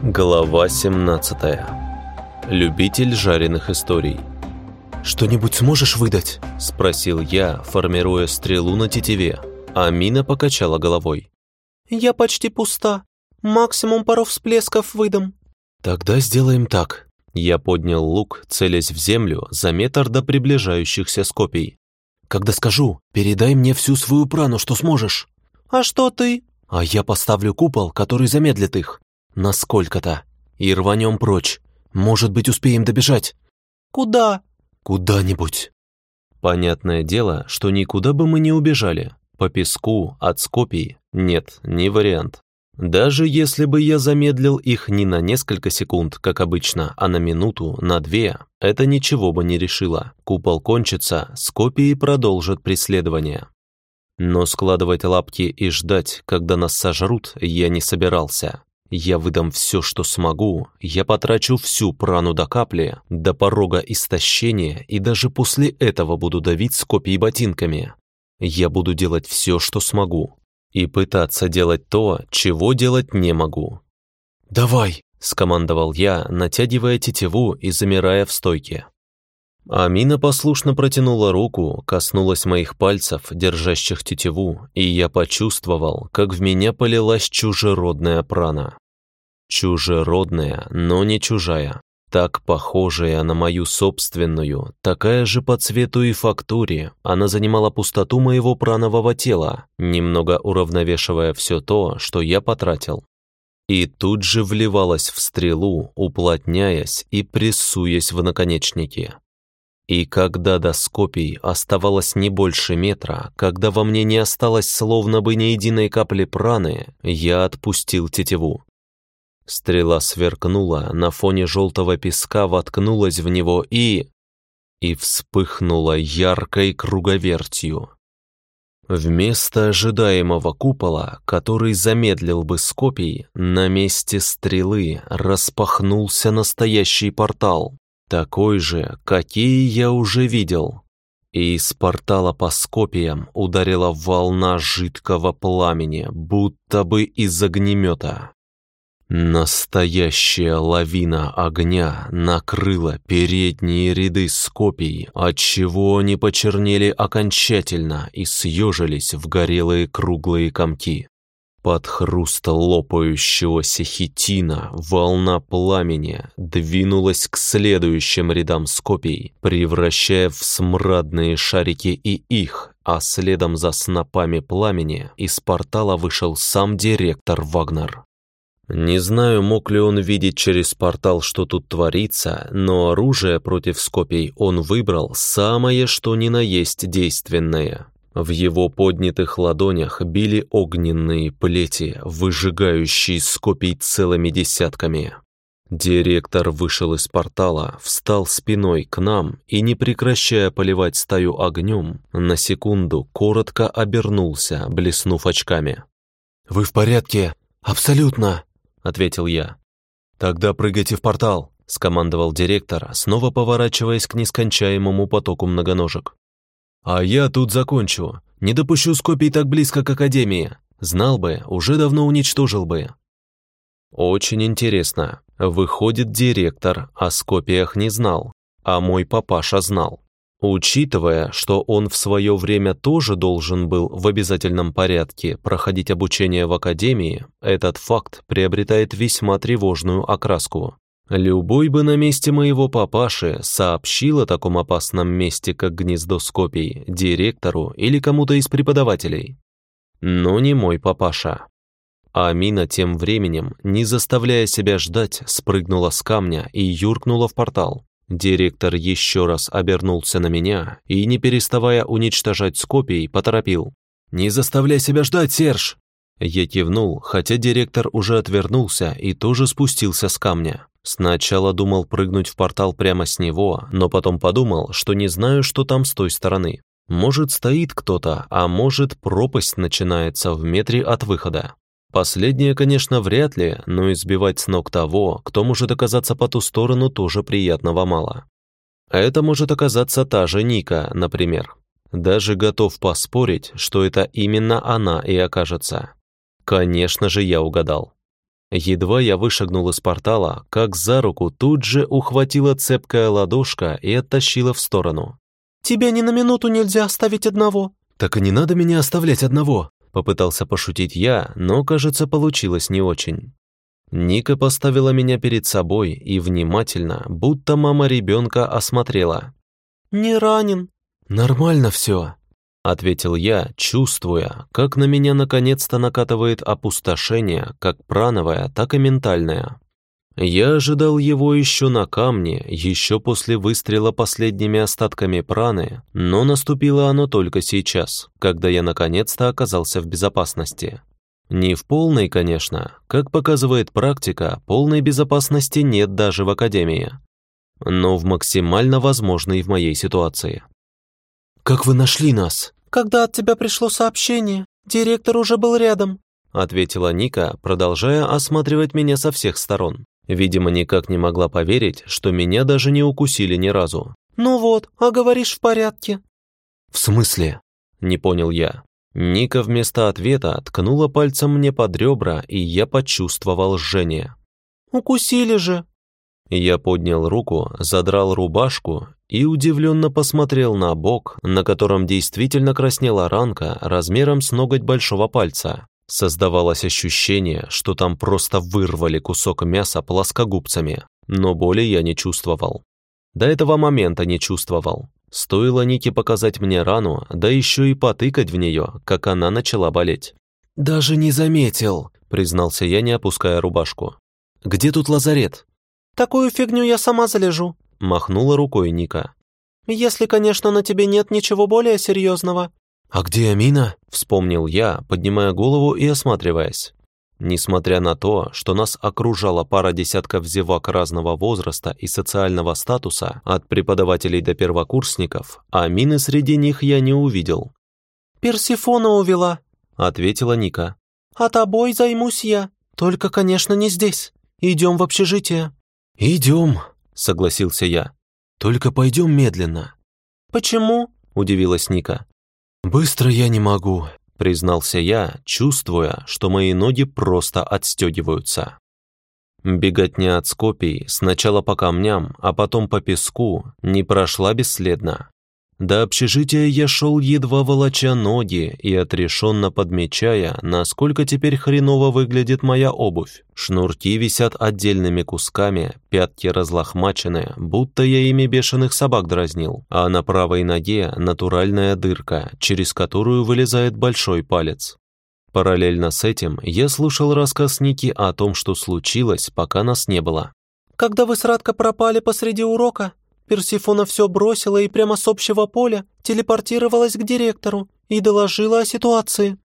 Глава 17. Любитель жареных историй. «Что-нибудь сможешь выдать?» – спросил я, формируя стрелу на тетиве. Амина покачала головой. «Я почти пуста. Максимум пару всплесков выдам». «Тогда сделаем так». Я поднял лук, целясь в землю за метр до приближающихся скопий. «Когда скажу, передай мне всю свою прану, что сможешь». «А что ты?» «А я поставлю купол, который замедлит их. Насколько-то. И рванем прочь. Может быть, успеем добежать». «Куда?» «Куда-нибудь». Понятное дело, что никуда бы мы не убежали. По песку, от Скопий. Нет, не вариант. Даже если бы я замедлил их не на несколько секунд, как обычно, а на минуту, на две, это ничего бы не решило. Купол кончится, Скопии продолжат преследование. Но складывать лапки и ждать, когда нас сожрут, я не собирался. Я выдам все, что смогу, я потрачу всю прану до капли, до порога истощения, и даже после этого буду давить Скопии ботинками. Я буду делать все, что смогу, и пытаться делать то, чего делать не могу. «Давай!» – скомандовал я, натягивая тетиву и замирая в стойке. Амина послушно протянула руку, коснулась моих пальцев, держащих тетиву, и я почувствовал, как в меня полилась чужеродная прана. Чужеродная, но не чужая так похожая на мою собственную, такая же по цвету и фактуре, она занимала пустоту моего пранового тела, немного уравновешивая все то, что я потратил. И тут же вливалась в стрелу, уплотняясь и прессуясь в наконечники. И когда до скопий оставалось не больше метра, когда во мне не осталось словно бы ни единой капли праны, я отпустил тетиву. Стрела сверкнула, на фоне желтого песка воткнулась в него и... и вспыхнула яркой круговертью. Вместо ожидаемого купола, который замедлил бы скопий, на месте стрелы распахнулся настоящий портал, такой же, какие я уже видел. И из портала по скопиям ударила волна жидкого пламени, будто бы из огнемета. Настоящая лавина огня накрыла передние ряды скопий, отчего они почернели окончательно и съежились в горелые круглые комки. Под хруст лопающегося хитина волна пламени двинулась к следующим рядам скопий, превращая в смрадные шарики и их, а следом за снопами пламени из портала вышел сам директор Вагнер. Не знаю, мог ли он видеть через портал, что тут творится, но оружие против скопий он выбрал самое что ни на есть действенное. В его поднятых ладонях били огненные плети, выжигающие скопий целыми десятками. Директор вышел из портала, встал спиной к нам и, не прекращая поливать стаю огнем, на секунду коротко обернулся, блеснув очками. «Вы в порядке? Абсолютно!» — ответил я. «Тогда прыгайте в портал», — скомандовал директор, снова поворачиваясь к нескончаемому потоку многоножек. «А я тут закончу. Не допущу скопий так близко к Академии. Знал бы, уже давно уничтожил бы». «Очень интересно. Выходит, директор о скопиях не знал, а мой папаша знал. Учитывая, что он в свое время тоже должен был в обязательном порядке проходить обучение в академии, этот факт приобретает весьма тревожную окраску. Любой бы на месте моего папаши сообщил о таком опасном месте, как гнездо Скопий, директору или кому-то из преподавателей. Но не мой папаша. Амина тем временем, не заставляя себя ждать, спрыгнула с камня и юркнула в портал. Директор еще раз обернулся на меня и, не переставая уничтожать скопий, поторопил. «Не заставляй себя ждать, Серж!» Я кивнул, хотя директор уже отвернулся и тоже спустился с камня. Сначала думал прыгнуть в портал прямо с него, но потом подумал, что не знаю, что там с той стороны. Может, стоит кто-то, а может, пропасть начинается в метре от выхода. Последнее, конечно, вряд ли, но избивать с ног того, кто может оказаться по ту сторону, тоже приятного мало. Это может оказаться та же Ника, например. Даже готов поспорить, что это именно она и окажется. Конечно же, я угадал. Едва я вышагнул из портала, как за руку тут же ухватила цепкая ладошка и оттащила в сторону. «Тебя ни на минуту нельзя оставить одного». «Так и не надо меня оставлять одного», попытался пошутить я, но, кажется, получилось не очень. Ника поставила меня перед собой и внимательно, будто мама ребенка осмотрела. «Не ранен». «Нормально все», — ответил я, чувствуя, как на меня наконец-то накатывает опустошение, как прановое, так и ментальное. Я ожидал его еще на камне, еще после выстрела последними остатками праны, но наступило оно только сейчас, когда я наконец-то оказался в безопасности. Не в полной, конечно, как показывает практика, полной безопасности нет даже в Академии, но в максимально возможной в моей ситуации. «Как вы нашли нас?» «Когда от тебя пришло сообщение, директор уже был рядом», ответила Ника, продолжая осматривать меня со всех сторон. Видимо, никак не могла поверить, что меня даже не укусили ни разу. «Ну вот, а говоришь в порядке». «В смысле?» – не понял я. Ника вместо ответа ткнула пальцем мне под ребра, и я почувствовал жжение. «Укусили же!» Я поднял руку, задрал рубашку и удивленно посмотрел на бок, на котором действительно краснела ранка размером с ноготь большого пальца. Создавалось ощущение, что там просто вырвали кусок мяса плоскогубцами, но боли я не чувствовал. До этого момента не чувствовал. Стоило Нике показать мне рану, да еще и потыкать в нее, как она начала болеть. «Даже не заметил», — признался я, не опуская рубашку. «Где тут лазарет?» «Такую фигню я сама залежу», — махнула рукой Ника. «Если, конечно, на тебе нет ничего более серьезного». «А где Амина?» — вспомнил я, поднимая голову и осматриваясь. Несмотря на то, что нас окружала пара десятков зевак разного возраста и социального статуса, от преподавателей до первокурсников, а мины среди них я не увидел. «Персифона увела», — ответила Ника. «А тобой займусь я, только, конечно, не здесь. Идем в общежитие». «Идем», — согласился я. «Только пойдем медленно». «Почему?» — удивилась Ника. «Быстро я не могу», — признался я, чувствуя, что мои ноги просто отстегиваются. Беготня от Скопий сначала по камням, а потом по песку не прошла бесследно. До общежития я шел едва волоча ноги и отрешенно подмечая, насколько теперь хреново выглядит моя обувь. Шнурки висят отдельными кусками, пятки разлохмачены, будто я ими бешеных собак дразнил, а на правой ноге натуральная дырка, через которую вылезает большой палец. Параллельно с этим я слушал рассказ Ники о том, что случилось, пока нас не было. «Когда вы с Радко пропали посреди урока, Персифона все бросила и прямо с общего поля телепортировалась к директору и доложила о ситуации.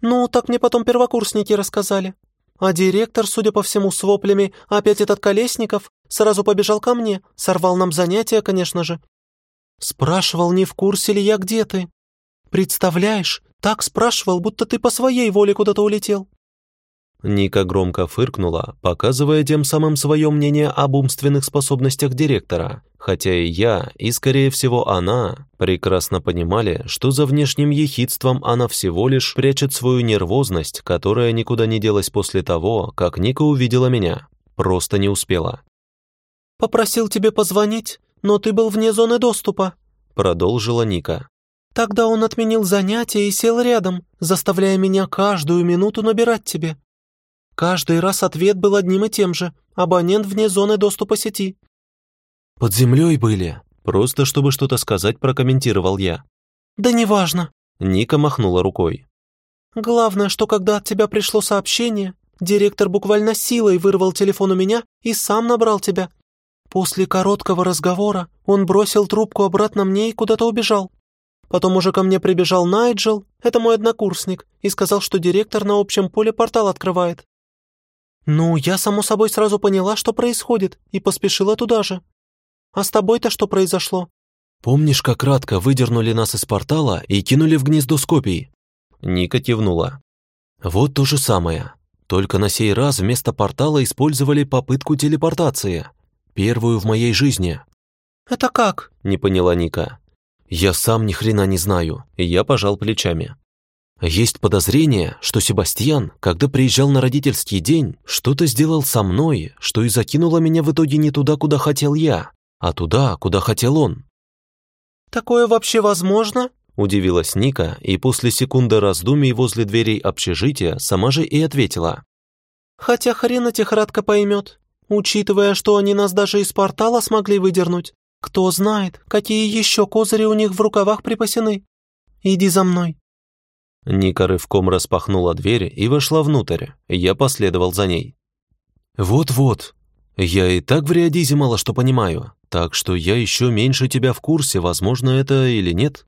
Ну, так мне потом первокурсники рассказали. А директор, судя по всему, с воплями «опять этот Колесников» сразу побежал ко мне, сорвал нам занятия, конечно же. Спрашивал, не в курсе ли я, где ты. Представляешь, так спрашивал, будто ты по своей воле куда-то улетел. Ника громко фыркнула, показывая тем самым свое мнение об умственных способностях директора, хотя и я, и, скорее всего, она, прекрасно понимали, что за внешним ехидством она всего лишь прячет свою нервозность, которая никуда не делась после того, как Ника увидела меня. Просто не успела. «Попросил тебе позвонить, но ты был вне зоны доступа», продолжила Ника. «Тогда он отменил занятия и сел рядом, заставляя меня каждую минуту набирать тебе. Каждый раз ответ был одним и тем же. Абонент вне зоны доступа сети. «Под землей были?» Просто чтобы что-то сказать, прокомментировал я. «Да неважно». Ника махнула рукой. «Главное, что когда от тебя пришло сообщение, директор буквально силой вырвал телефон у меня и сам набрал тебя. После короткого разговора он бросил трубку обратно мне и куда-то убежал. Потом уже ко мне прибежал Найджел, это мой однокурсник, и сказал, что директор на общем поле портал открывает. «Ну, я, само собой, сразу поняла, что происходит, и поспешила туда же. А с тобой-то что произошло?» «Помнишь, как кратко выдернули нас из портала и кинули в гнездо скопий?» Ника кивнула. «Вот то же самое. Только на сей раз вместо портала использовали попытку телепортации. Первую в моей жизни». «Это как?» — не поняла Ника. «Я сам ни хрена не знаю». Я пожал плечами. Есть подозрение, что Себастьян, когда приезжал на родительский день, что-то сделал со мной, что и закинуло меня в итоге не туда, куда хотел я, а туда, куда хотел он. «Такое вообще возможно?» Удивилась Ника и после секунды раздумий возле дверей общежития сама же и ответила. «Хотя хрен этих Радко поймет, учитывая, что они нас даже из портала смогли выдернуть. Кто знает, какие еще козыри у них в рукавах припасены. Иди за мной». Ника рывком распахнула дверь и вошла внутрь. Я последовал за ней. «Вот-вот. Я и так в Риадизе мало что понимаю, так что я еще меньше тебя в курсе, возможно, это или нет».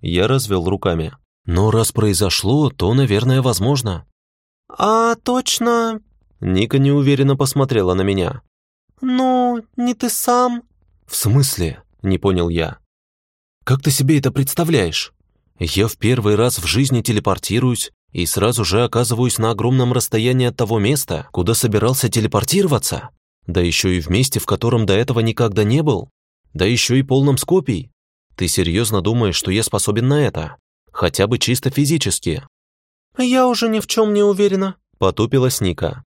Я развел руками. «Но раз произошло, то, наверное, возможно». «А точно...» Ника неуверенно посмотрела на меня. «Ну, не ты сам...» «В смысле?» — не понял я. «Как ты себе это представляешь?» Я в первый раз в жизни телепортируюсь и сразу же оказываюсь на огромном расстоянии от того места, куда собирался телепортироваться. Да еще и в месте, в котором до этого никогда не был. Да еще и полном скопий. Ты серьезно думаешь, что я способен на это? Хотя бы чисто физически?» «Я уже ни в чем не уверена», — потупилась Ника.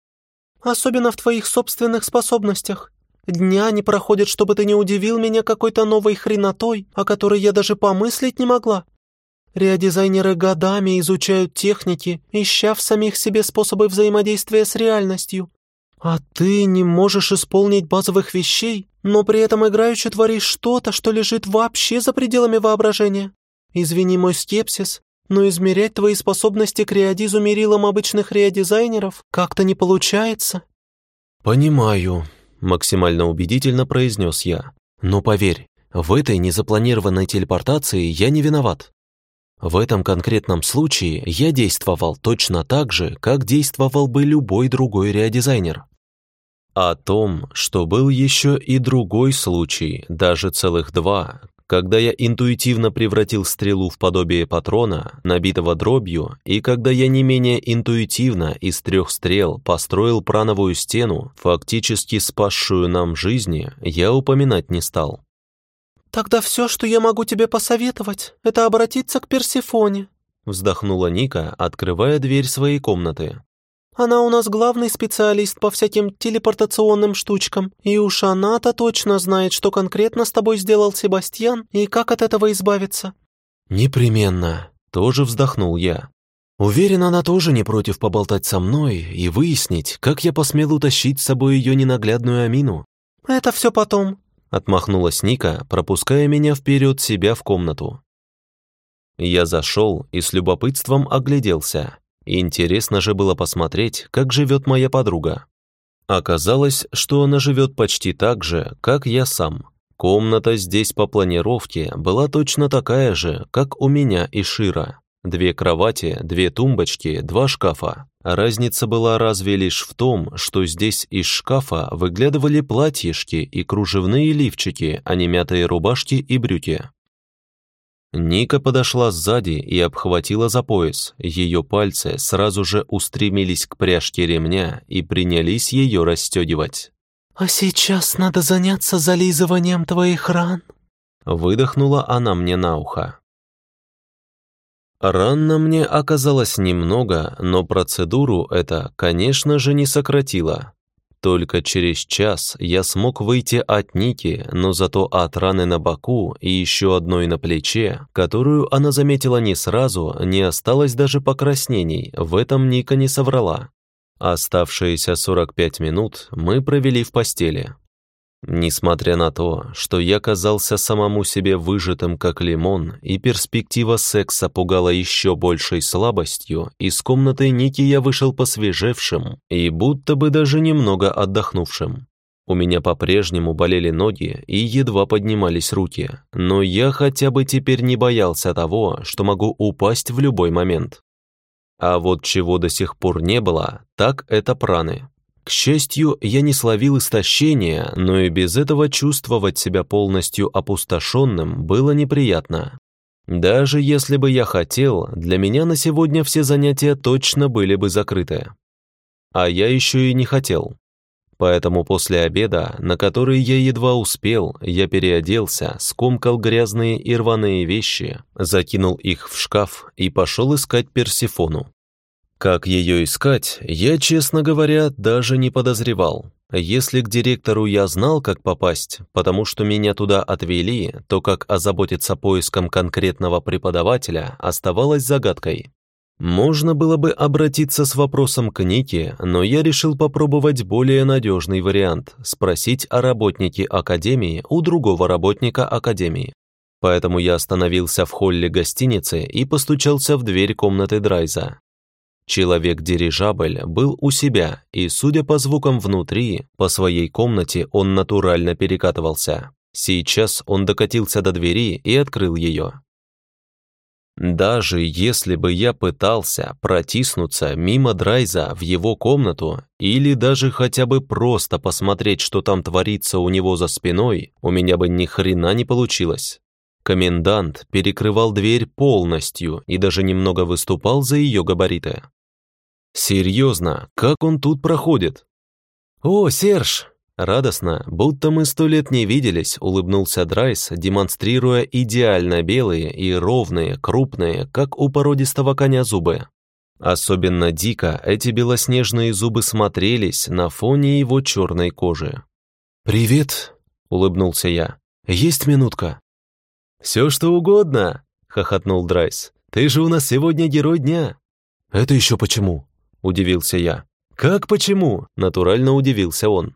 «Особенно в твоих собственных способностях. Дня не проходит, чтобы ты не удивил меня какой-то новой хренотой, о которой я даже помыслить не могла. Реодизайнеры годами изучают техники, ища в самих себе способы взаимодействия с реальностью. А ты не можешь исполнить базовых вещей, но при этом играючи творишь что-то, что лежит вообще за пределами воображения. Извини мой скепсис, но измерять твои способности к реодизу мерилом обычных реодизайнеров как-то не получается». «Понимаю», — максимально убедительно произнес я. «Но поверь, в этой незапланированной телепортации я не виноват. В этом конкретном случае я действовал точно так же, как действовал бы любой другой реодизайнер. О том, что был еще и другой случай, даже целых два, когда я интуитивно превратил стрелу в подобие патрона, набитого дробью, и когда я не менее интуитивно из трех стрел построил прановую стену, фактически спасшую нам жизни, я упоминать не стал. «Тогда все, что я могу тебе посоветовать, это обратиться к Персифоне», вздохнула Ника, открывая дверь своей комнаты. «Она у нас главный специалист по всяким телепортационным штучкам, и уж она-то точно знает, что конкретно с тобой сделал Себастьян и как от этого избавиться». «Непременно», — тоже вздохнул я. Уверен, она тоже не против поболтать со мной и выяснить, как я посмел утащить с собой ее ненаглядную Амину. «Это все потом», Отмахнулась Ника, пропуская меня вперед себя в комнату. Я зашел и с любопытством огляделся. Интересно же было посмотреть, как живет моя подруга. Оказалось, что она живет почти так же, как я сам. Комната здесь по планировке была точно такая же, как у меня и Шира. Две кровати, две тумбочки, два шкафа. Разница была разве лишь в том, что здесь из шкафа выглядывали платьишки и кружевные лифчики, а не мятые рубашки и брюки. Ника подошла сзади и обхватила за пояс. Ее пальцы сразу же устремились к пряжке ремня и принялись ее расстегивать. «А сейчас надо заняться зализыванием твоих ран», выдохнула она мне на ухо. Ран на мне оказалось немного, но процедуру это, конечно же, не сократило. Только через час я смог выйти от Ники, но зато от раны на боку и еще одной на плече, которую она заметила не сразу, не осталось даже покраснений, в этом Ника не соврала. Оставшиеся 45 минут мы провели в постели. Несмотря на то, что я казался самому себе выжатым как лимон, и перспектива секса пугала еще большей слабостью, из комнаты Ники я вышел посвежевшим и будто бы даже немного отдохнувшим. У меня по-прежнему болели ноги и едва поднимались руки, но я хотя бы теперь не боялся того, что могу упасть в любой момент. А вот чего до сих пор не было, так это праны. К счастью, я не словил истощения, но и без этого чувствовать себя полностью опустошенным было неприятно. Даже если бы я хотел, для меня на сегодня все занятия точно были бы закрыты. А я еще и не хотел. Поэтому после обеда, на который я едва успел, я переоделся, скомкал грязные и рваные вещи, закинул их в шкаф и пошел искать Персифону. Как ее искать, я, честно говоря, даже не подозревал. Если к директору я знал, как попасть, потому что меня туда отвели, то как озаботиться поиском конкретного преподавателя оставалось загадкой. Можно было бы обратиться с вопросом к Нике, но я решил попробовать более надежный вариант – спросить о работнике Академии у другого работника Академии. Поэтому я остановился в холле гостиницы и постучался в дверь комнаты Драйза. Человек-дирижабль был у себя, и, судя по звукам внутри, по своей комнате он натурально перекатывался. Сейчас он докатился до двери и открыл ее. Даже если бы я пытался протиснуться мимо Драйза в его комнату или даже хотя бы просто посмотреть, что там творится у него за спиной, у меня бы ни хрена не получилось. Комендант перекрывал дверь полностью и даже немного выступал за ее габариты. Серьезно, как он тут проходит? «О, Серж!» Радостно, будто мы сто лет не виделись, улыбнулся Драйс, демонстрируя идеально белые и ровные, крупные, как у породистого коня зубы. Особенно дико эти белоснежные зубы смотрелись на фоне его черной кожи. «Привет», — улыбнулся я. «Есть минутка?» «Все что угодно», — хохотнул Драйс. «Ты же у нас сегодня герой дня». «Это еще почему?» — удивился я. «Как почему?» — натурально удивился он.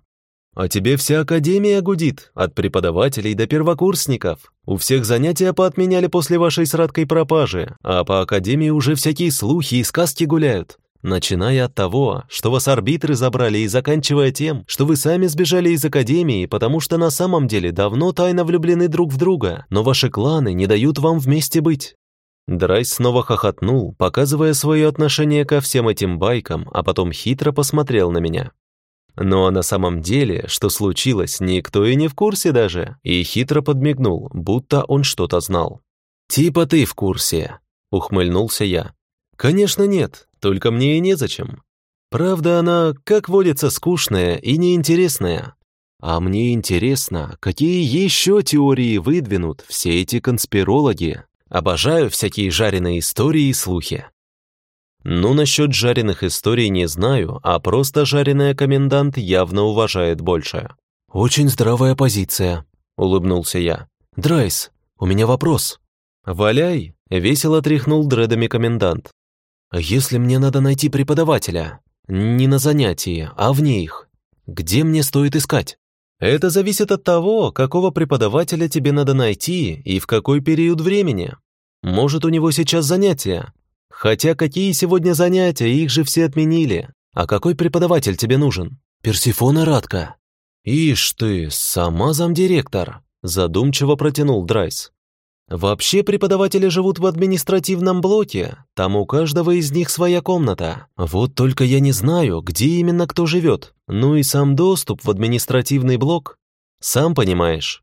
А тебе вся академия гудит, от преподавателей до первокурсников. У всех занятия поотменяли после вашей сраткой пропажи, а по академии уже всякие слухи и сказки гуляют. Начиная от того, что вас арбитры забрали, и заканчивая тем, что вы сами сбежали из академии, потому что на самом деле давно тайно влюблены друг в друга, но ваши кланы не дают вам вместе быть. Драйс снова хохотнул, показывая свое отношение ко всем этим байкам, а потом хитро посмотрел на меня. Но на самом деле, что случилось, никто и не в курсе даже, и хитро подмигнул, будто он что-то знал. «Типа ты в курсе», — ухмыльнулся я. «Конечно нет, только мне и незачем. Правда, она, как водится, скучная и неинтересная. А мне интересно, какие еще теории выдвинут все эти конспирологи. Обожаю всякие жареные истории и слухи. Ну, насчет жареных историй не знаю, а просто жареная комендант явно уважает больше. «Очень здравая позиция», — улыбнулся я. «Драйс, у меня вопрос». «Валяй», — весело тряхнул дредами комендант. «Если мне надо найти преподавателя, не на занятии, а вне их, где мне стоит искать?» «Это зависит от того, какого преподавателя тебе надо найти и в какой период времени. Может, у него сейчас занятия, Хотя какие сегодня занятия, их же все отменили. А какой преподаватель тебе нужен? Персифона Радка. Ишь ты, сама замдиректор, задумчиво протянул Драйс. Вообще преподаватели живут в административном блоке, там у каждого из них своя комната. Вот только я не знаю, где именно кто живет. Ну и сам доступ в административный блок. Сам понимаешь.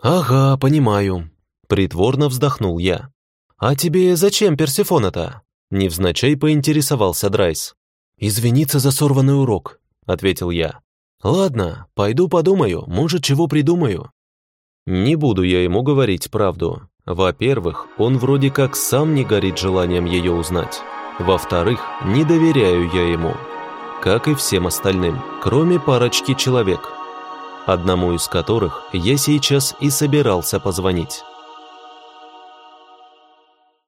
Ага, понимаю. Притворно вздохнул я. А тебе зачем Персифона-то? Невзначай поинтересовался Драйс. «Извиниться за сорванный урок», — ответил я. «Ладно, пойду подумаю, может, чего придумаю». Не буду я ему говорить правду. Во-первых, он вроде как сам не горит желанием ее узнать. Во-вторых, не доверяю я ему. Как и всем остальным, кроме парочки человек. Одному из которых я сейчас и собирался позвонить.